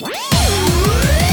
Woo!